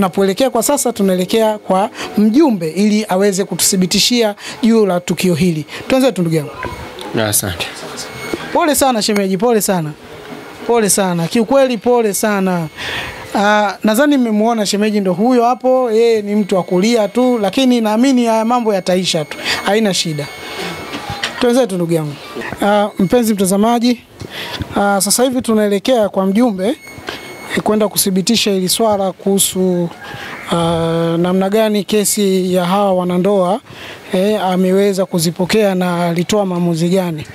tunapoelekea kwa sasa, tunaelekea kwa mjumbe ili aweze kututhibitishia juu la tukio hili. Tuanze tu ndugu yangu. Asante. Pole sana shemeji, pole sana, pole sana kiukweli, pole sana. Uh, nadhani mmemwona shemeji ndo huyo hapo, yeye ni mtu wa kulia tu, lakini naamini haya mambo yataisha tu, haina shida. Tuanze tu ndugu yangu. Uh, mpenzi mtazamaji, uh, sasa hivi tunaelekea kwa mjumbe kwenda kuthibitisha hili swala kuhusu uh, namna gani kesi ya hawa wanandoa eh, ameweza kuzipokea na alitoa maamuzi gani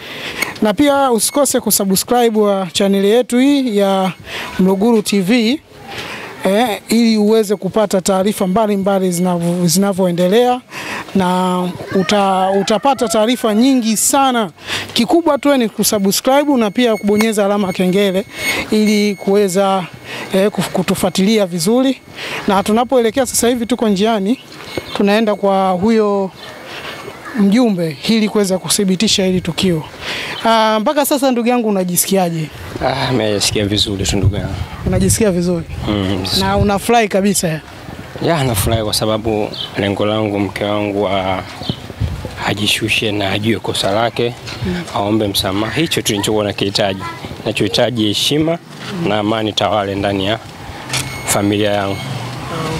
na pia usikose kusubscribe wa chaneli yetu hii ya Mluguru TV eh, ili uweze kupata taarifa mbalimbali zinavyo- zinavyoendelea na uta, utapata taarifa nyingi sana. Kikubwa tu ni kusubscribe na pia kubonyeza alama kengele ili kuweza eh, kutufuatilia vizuri, na tunapoelekea sasa hivi tuko njiani tunaenda kwa huyo mjumbe ili kuweza kuthibitisha hili tukio. Ah, mpaka sasa ndugu yangu unajisikiaje? Ah, nimejisikia vizuri tu ndugu yangu. Unajisikia vizuri Mm. na unafurahi kabisa? Ya, nafurahi kwa sababu lengo langu mke wangu a ajishushe na ajue kosa lake, mm. aombe msamaha. Hicho tu nilichokuwa nakihitaji. Nachohitaji heshima na amani tawale ndani ya familia yangu.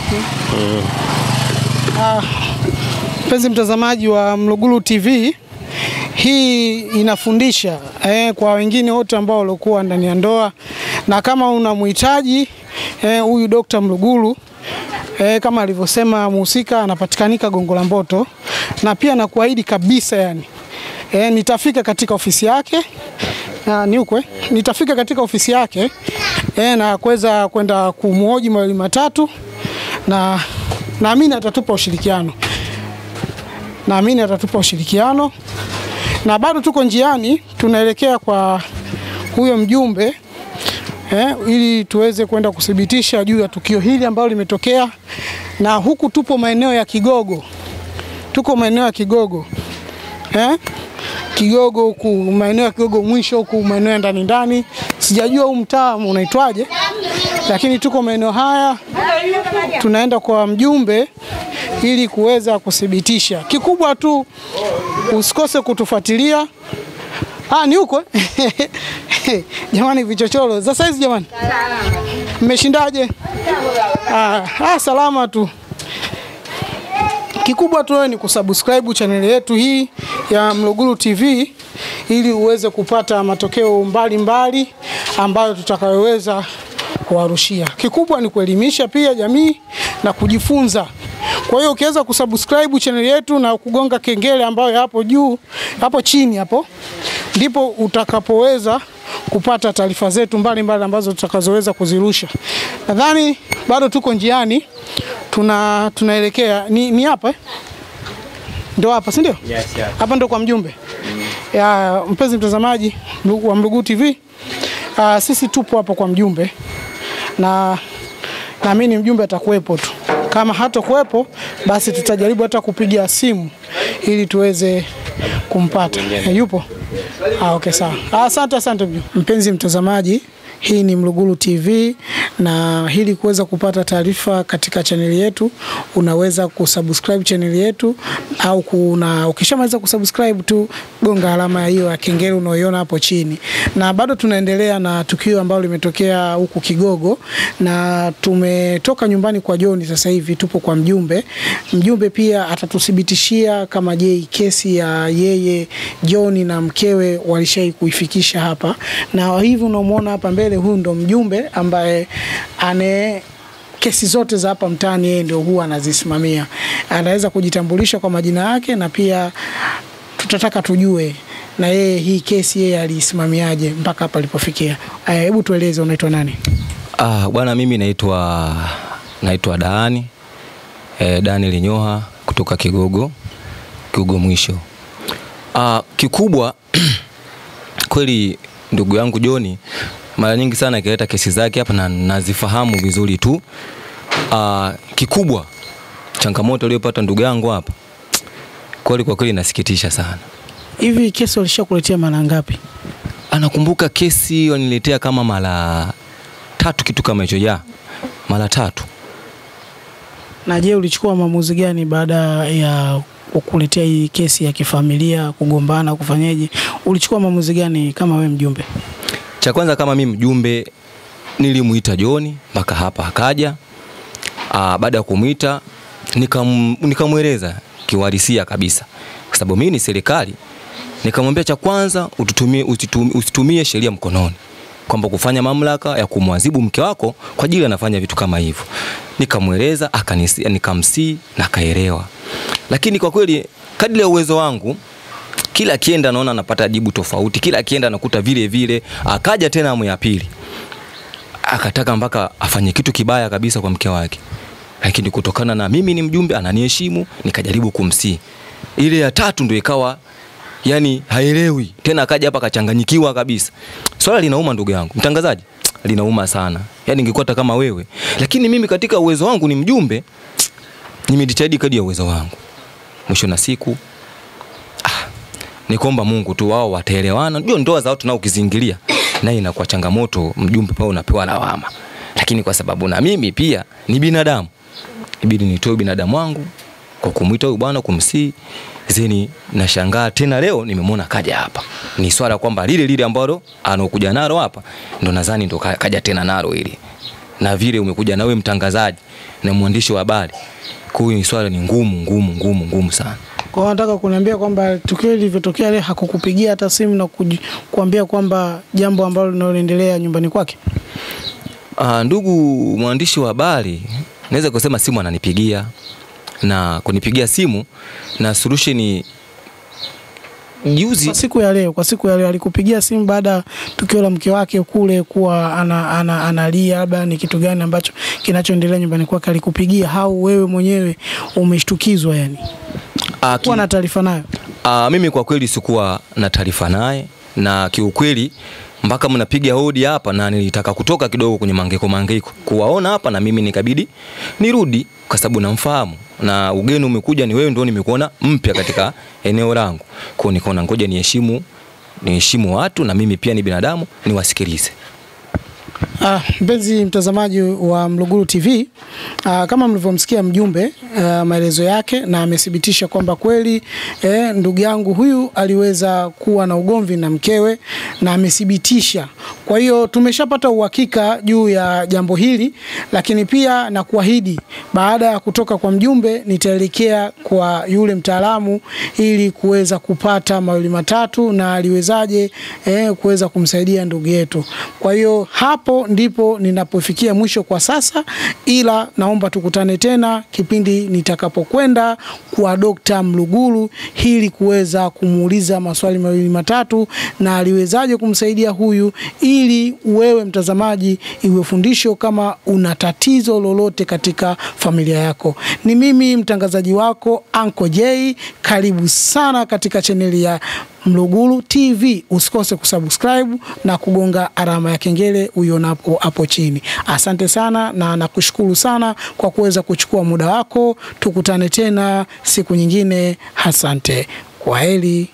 Okay. Mpenzi mtazamaji wa Mluguru TV, hii inafundisha eh, kwa wengine wote ambao waliokuwa ndani ya ndoa, na kama unamhitaji huyu eh, huyu Dr. Mluguru eh, kama alivyosema muhusika anapatikanika Gongo la Mboto, na pia nakuahidi kabisa yani eh, nitafika katika ofisi yake. Na ni ukwe, nitafika katika ofisi yake e, na kuweza kwenda kumwoji mawili matatu, na naamini atatupa ushirikiano. Naamini atatupa ushirikiano, na bado tuko njiani, tunaelekea kwa huyo mjumbe eh, ili tuweze kwenda kuthibitisha juu ya tukio hili ambalo limetokea, na huku tupo maeneo ya Kigogo, tuko maeneo ya Kigogo eh? Kigogo huku maeneo ya Kigogo mwisho huku maeneo ya ndani ndani, sijajua huu mtaa unaitwaje, lakini tuko maeneo haya, tunaenda kwa mjumbe ili kuweza kuthibitisha. Kikubwa tu usikose kutufuatilia. Ah, ni huko jamani, vichochoro za saizi jamani, mmeshindaje? Ah, ah, salama tu. Kikubwa tu ni kusubscribe channel yetu hii ya Mluguru TV ili uweze kupata matokeo mbalimbali mbali ambayo tutakayoweza kuwarushia. Kikubwa ni kuelimisha pia jamii na kujifunza. Kwa hiyo ukiweza kusubscribe channel yetu na kugonga kengele ambayo hapo juu hapo chini hapo, ndipo utakapoweza kupata taarifa zetu mbalimbali ambazo tutakazoweza kuzirusha. Nadhani bado tuko njiani, tuna tunaelekea ni, ni hapa eh? Ndio hapa si ndio? Yes. Hapa ndo kwa mjumbe. Ya mpenzi mtazamaji wa Mluguru TV. Uh, sisi tupo hapo kwa mjumbe na naamini mjumbe atakuwepo tu. Kama hatokuwepo basi tutajaribu hata kupiga simu ili tuweze kumpata. Yupo? Ah, okay sawa. Ah, Asante, asante. Mpenzi mtazamaji, hii ni Mlugulu TV na hili kuweza kupata taarifa katika chaneli yetu unaweza kusubscribe chaneli yetu au kuna ukishamaliza kusubscribe tu gonga alama hiyo ya kengele unaoiona hapo chini. Na bado tunaendelea na tukio ambalo limetokea huku Kigogo na tumetoka nyumbani kwa John, sasa hivi tupo kwa mjumbe. Mjumbe pia atatuthibitishia kama je, kesi ya yeye John na mkewe walishai kuifikisha hapa, na hivi unamwona hapa mbele, huyu ndo mjumbe ambaye ane kesi zote za hapa mtaani yeye ndio huwa anazisimamia. Anaweza kujitambulisha kwa majina yake na pia tutataka tujue na yeye hii kesi yeye aliisimamiaje mpaka hapa alipofikia. Hebu tueleze unaitwa nani? Ah, bwana mimi naitwa naitwa Daani e, Dani Linyoha kutoka Kigogo Kigogo mwisho. Ah, kikubwa kweli ndugu yangu Joni mara nyingi sana akileta kesi zake hapa na nazifahamu vizuri tu. Aa, kikubwa changamoto aliyopata ndugu yangu hapa kweli kwa kweli inasikitisha sana. Hivi kesi walishakuletea mara ngapi? Anakumbuka kesi waniletea kama mara tatu kitu kama hicho ya mara tatu Na je, ulichukua maamuzi gani baada ya kukuletea hii kesi ya kifamilia, kugombana, kufanyaje? Ulichukua maamuzi gani kama we mjumbe? Cha kwanza kama mimi mjumbe nilimuita John mpaka hapa akaja. Ah, baada ya kumuita nikamweleza nika kiwarisia kabisa, kwa sababu mimi ni serikali. Nikamwambia cha kwanza ututumie, usitumie, usitumie sheria mkononi, kwamba kufanya mamlaka ya kumwadhibu mke wako kwa ajili anafanya vitu kama hivyo. Nikamweleza akanisi, nikamsii na akaelewa, lakini kwa kweli kadri ya uwezo wangu kila akienda naona anapata jibu tofauti, kila akienda anakuta vile vile. Akaja tena amu ya pili akataka mpaka afanye kitu kibaya kabisa kwa mke wake, lakini kutokana na mimi ni mjumbe ananiheshimu, nikajaribu kumsii. Ile ya tatu ndio ikawa yani haelewi tena, akaja hapa akachanganyikiwa kabisa. Swala linauma ndugu yangu mtangazaji, linauma sana. Yani ningekuwa hata kama wewe, lakini mimi katika uwezo wangu ni mjumbe, nimejitahidi kadri ya uwezo wangu. Mwisho na siku ni kuomba Mungu tu wao wataelewana. Ndio ndoa za watu nao ukizingilia naye inakuwa changamoto, mjumbe pale unapewa lawama, lakini kwa sababu na mimi pia ni binadamu, ibidi nitoe binadamu wangu kwa kumwita huyu bwana kumsii zeni. Nashangaa tena leo nimemwona kaja hapa, ni swala kwamba lile lile ambalo anokuja nalo hapa ndo nadhani ndo kaja tena nalo ili na vile umekuja na wewe mtangazaji na mwandishi wa habari, kwa hiyo swala ni ngumu ngumu ngumu ngumu sana. Kwa hiyo nataka kuniambia kwamba tukio lilivyotokea leo hakukupigia hata simu na kuambia kwamba jambo ambalo linaloendelea nyumbani kwake? Ah, ndugu mwandishi wa habari, naweza kusema simu ananipigia na kunipigia simu na solution juzi Kwa siku ya leo, kwa siku ya leo alikupigia simu baada ya tukio la mke wake kule kuwa analia ana, ana, ana labda ni kitu gani ambacho kinachoendelea nyumbani kwake, alikupigia au wewe mwenyewe umeshtukizwa? Yani ki- kuwa na taarifa nayo? Ah, mimi kwa kweli sikuwa na taarifa naye, na kiukweli mpaka mnapiga hodi hapa, na nilitaka kutoka kidogo kwenye mangeko mangeko. Kuwaona hapa, na mimi nikabidi nirudi kwa sababu namfahamu. Na ugeni umekuja, ni wewe ndio nimekuona mpya katika eneo langu, kwa hiyo nikaona ngoja niheshimu niheshimu watu na mimi pia ni binadamu niwasikilize. Ah, mpenzi mtazamaji wa Mluguru TV, ah, kama mlivyomsikia mjumbe ah, maelezo yake na amethibitisha kwamba kweli eh, ndugu yangu huyu aliweza kuwa na ugomvi na mkewe na amethibitisha. Kwa hiyo tumeshapata uhakika juu ya jambo hili, lakini pia na kuahidi baada ya kutoka kwa mjumbe nitaelekea kwa yule mtaalamu ili kuweza kupata mawili matatu na aliwezaje eh, kuweza kumsaidia ndugu yetu. Kwa hiyo hapo ndipo ninapofikia mwisho kwa sasa, ila naomba tukutane tena kipindi nitakapokwenda kwa Dokta Mluguru ili kuweza kumuuliza maswali mawili matatu na aliwezaje kumsaidia huyu, ili wewe mtazamaji iwe fundisho kama una tatizo lolote katika familia yako. Ni mimi mtangazaji wako Anko J, karibu sana katika chaneli ya Mluguru TV. Usikose kusubscribe na kugonga alama ya kengele uionapo hapo chini. Asante sana na nakushukuru sana kwa kuweza kuchukua muda wako. Tukutane tena siku nyingine. Asante, kwaheri.